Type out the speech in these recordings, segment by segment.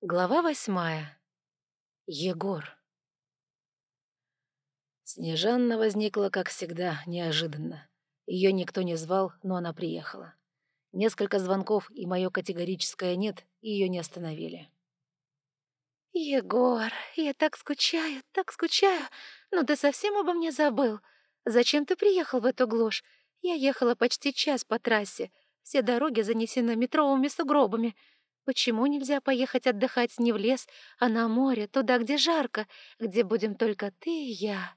Глава восьмая. Егор. Снежанна возникла, как всегда, неожиданно. Ее никто не звал, но она приехала. Несколько звонков и мое категорическое «нет» ее не остановили. «Егор, я так скучаю, так скучаю. Но ты совсем обо мне забыл. Зачем ты приехал в эту глушь? Я ехала почти час по трассе. Все дороги занесены метровыми сугробами. Почему нельзя поехать отдыхать не в лес, а на море, туда, где жарко, где будем только ты и я?»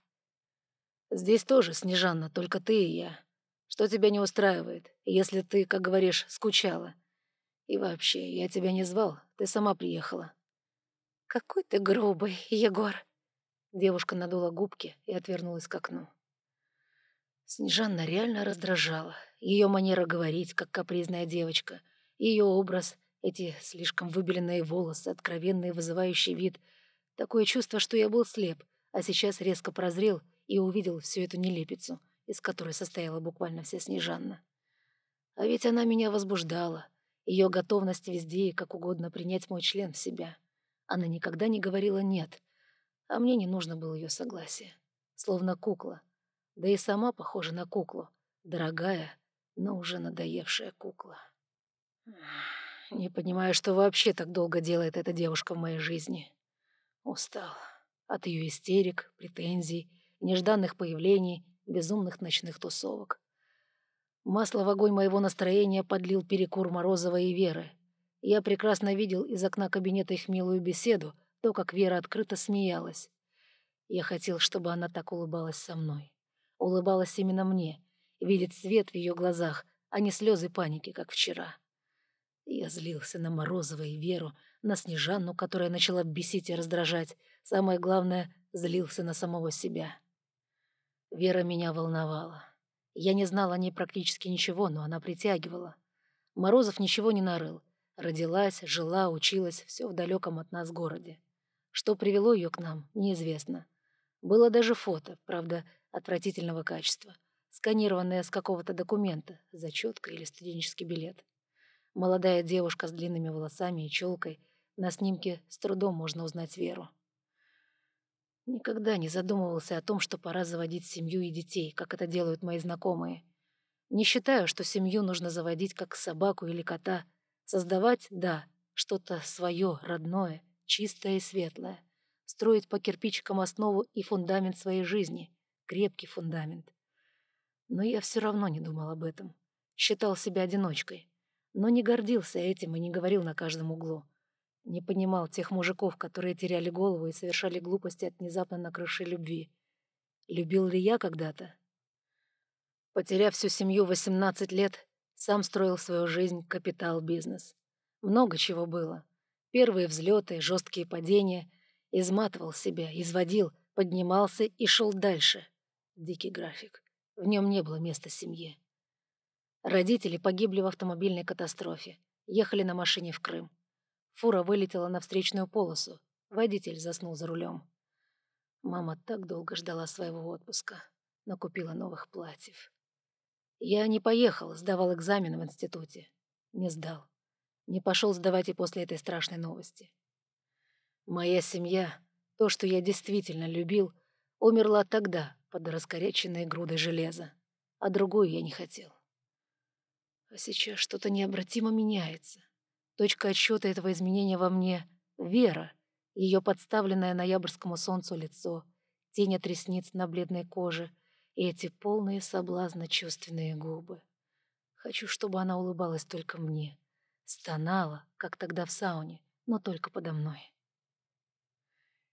«Здесь тоже, Снежанна, только ты и я. Что тебя не устраивает, если ты, как говоришь, скучала? И вообще, я тебя не звал, ты сама приехала». «Какой ты грубый, Егор!» Девушка надула губки и отвернулась к окну. Снежанна реально раздражала. Ее манера говорить, как капризная девочка, ее образ — эти слишком выбеленные волосы, откровенный вызывающий вид. Такое чувство, что я был слеп, а сейчас резко прозрел и увидел всю эту нелепицу, из которой состояла буквально вся Снежанна. А ведь она меня возбуждала. Ее готовность везде и как угодно принять мой член в себя. Она никогда не говорила «нет», а мне не нужно было ее согласие. Словно кукла. Да и сама похожа на куклу. Дорогая, но уже надоевшая кукла. Не понимаю, что вообще так долго делает эта девушка в моей жизни. Устал. От ее истерик, претензий, нежданных появлений, безумных ночных тусовок. Масло в огонь моего настроения подлил перекур Морозова и Веры. Я прекрасно видел из окна кабинета их милую беседу, то, как Вера открыто смеялась. Я хотел, чтобы она так улыбалась со мной. Улыбалась именно мне, видеть свет в ее глазах, а не слезы паники, как вчера. Я злился на Морозова и Веру, на Снежанну, которая начала бесить и раздражать. Самое главное, злился на самого себя. Вера меня волновала. Я не знал о ней практически ничего, но она притягивала. Морозов ничего не нарыл. Родилась, жила, училась, все в далеком от нас городе. Что привело ее к нам, неизвестно. Было даже фото, правда, отвратительного качества, сканированное с какого-то документа, зачетка или студенческий билет. Молодая девушка с длинными волосами и челкой. На снимке с трудом можно узнать Веру. Никогда не задумывался о том, что пора заводить семью и детей, как это делают мои знакомые. Не считаю, что семью нужно заводить как собаку или кота. Создавать — да, что-то свое, родное, чистое и светлое. Строить по кирпичикам основу и фундамент своей жизни. Крепкий фундамент. Но я все равно не думал об этом. Считал себя одиночкой но не гордился этим и не говорил на каждом углу. Не понимал тех мужиков, которые теряли голову и совершали глупости от внезапно накрывшей любви. Любил ли я когда-то? Потеряв всю семью 18 лет, сам строил свою жизнь, капитал, бизнес. Много чего было. Первые взлеты, жесткие падения. Изматывал себя, изводил, поднимался и шел дальше. Дикий график. В нем не было места семье. Родители погибли в автомобильной катастрофе. Ехали на машине в Крым. Фура вылетела на встречную полосу. Водитель заснул за рулем. Мама так долго ждала своего отпуска. Накупила новых платьев. Я не поехал, сдавал экзамен в институте. Не сдал. Не пошел сдавать и после этой страшной новости. Моя семья, то, что я действительно любил, умерла тогда под раскоряченной грудой железа, а другую я не хотел. А сейчас что-то необратимо меняется. Точка отсчета этого изменения во мне — Вера, ее подставленное ноябрьскому солнцу лицо, тень от ресниц на бледной коже и эти полные соблазна чувственные губы. Хочу, чтобы она улыбалась только мне. Стонала, как тогда в сауне, но только подо мной.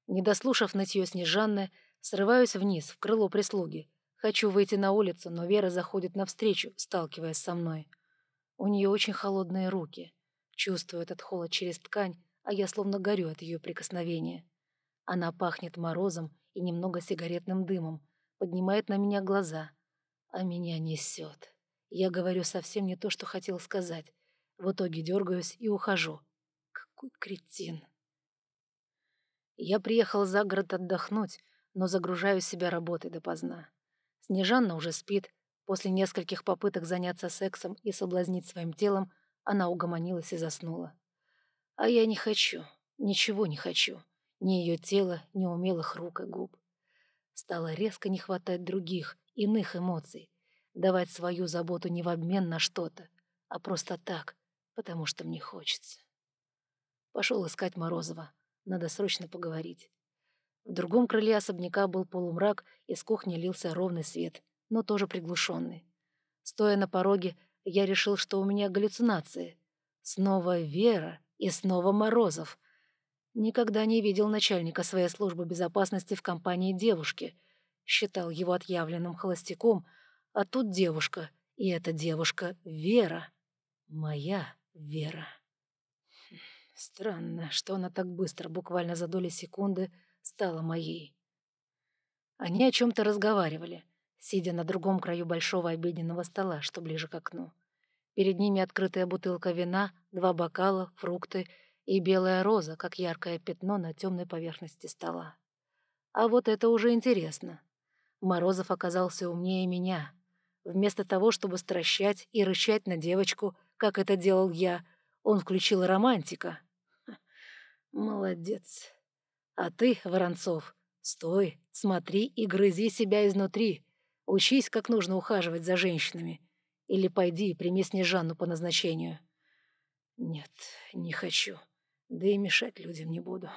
Не дослушав нытье Снежанны, срываюсь вниз, в крыло прислуги. Хочу выйти на улицу, но Вера заходит навстречу, сталкиваясь со мной. У нее очень холодные руки. Чувствую этот холод через ткань, а я словно горю от ее прикосновения. Она пахнет морозом и немного сигаретным дымом, поднимает на меня глаза, а меня несет. Я говорю совсем не то, что хотел сказать. В итоге дергаюсь и ухожу. Какой кретин. Я приехал за город отдохнуть, но загружаю себя работой допоздна. Снежанна уже спит, После нескольких попыток заняться сексом и соблазнить своим телом, она угомонилась и заснула. А я не хочу. Ничего не хочу. Ни ее тела, ни умелых рук и губ. Стало резко не хватать других, иных эмоций. Давать свою заботу не в обмен на что-то, а просто так, потому что мне хочется. Пошел искать Морозова. Надо срочно поговорить. В другом крыле особняка был полумрак, из кухни лился ровный свет, но тоже приглушенный. Стоя на пороге, я решил, что у меня галлюцинации. Снова Вера и снова Морозов. Никогда не видел начальника своей службы безопасности в компании девушки. Считал его отъявленным холостяком, а тут девушка, и эта девушка — Вера. Моя Вера. Странно, что она так быстро, буквально за доли секунды, стала моей. Они о чем-то разговаривали, сидя на другом краю большого обеденного стола, что ближе к окну. Перед ними открытая бутылка вина, два бокала, фрукты и белая роза, как яркое пятно на темной поверхности стола. А вот это уже интересно. Морозов оказался умнее меня. Вместо того, чтобы стращать и рычать на девочку, как это делал я, он включил романтика. Молодец. А ты, Воронцов, стой, смотри и грызи себя изнутри. Учись, как нужно ухаживать за женщинами. Или пойди и прими Снежанну по назначению. Нет, не хочу. Да и мешать людям не буду.